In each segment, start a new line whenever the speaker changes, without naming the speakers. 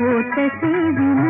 हो दिन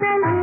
तला